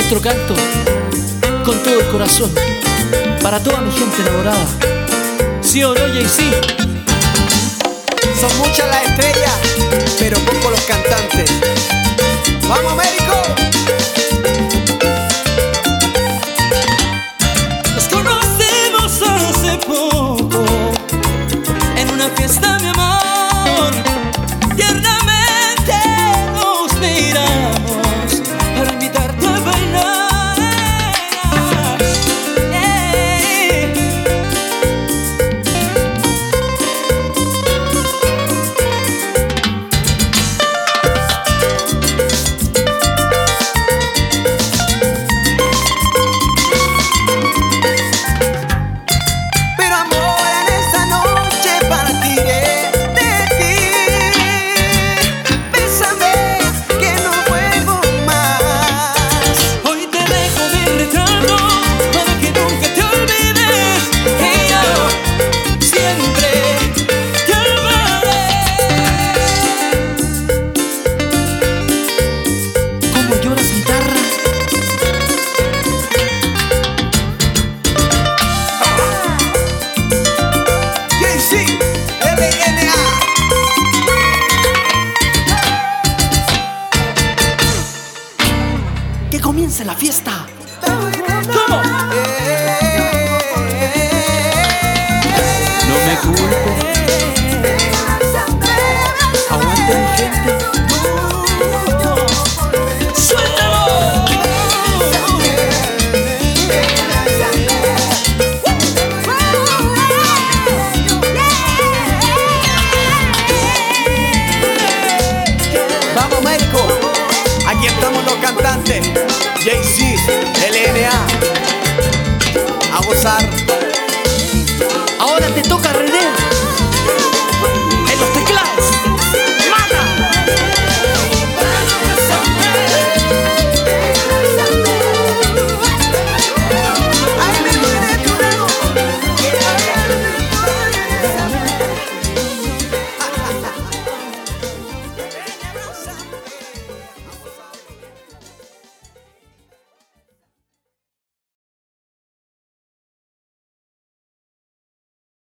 nuestro canto con todo el corazón para toda mi gente enamorada. Sí o no, y sí. Son muchas las estrellas, pero poco que comience la fiesta. ¿Cómo? No me culpen. Aguanten gente. Aquí estamos los cantantes. Jay-Z, LNA.